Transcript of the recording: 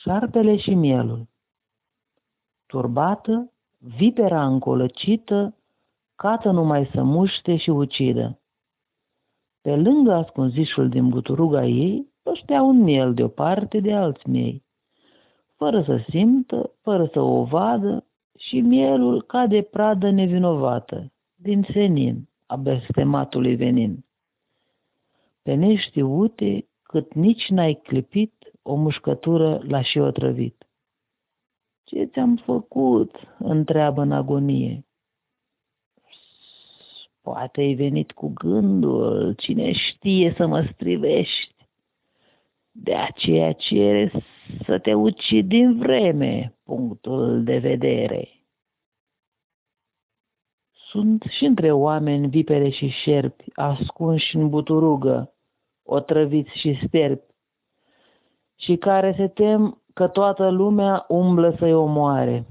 Șarpele și mielul Turbată, vipera încolăcită, cată numai să muște și ucidă. Pe lângă ascunzișul din buturuga ei, păștea un miel de o parte de alți miei. Fără să simtă, fără să o vadă, și mielul cade pradă nevinovată, din senin, a bestematului venin. Pe neștiute, cât nici n-ai clipit, o mușcătură l-a și otrăvit. Ce ți-am făcut?" întreabă în agonie. Poate ai venit cu gândul, cine știe să mă strivești. De aceea cere să te ucid din vreme, punctul de vedere. Sunt și între oameni vipere și șerpi, ascunși în buturugă, otrăviți și sterpi, și care se tem că toată lumea umblă să-i omoare.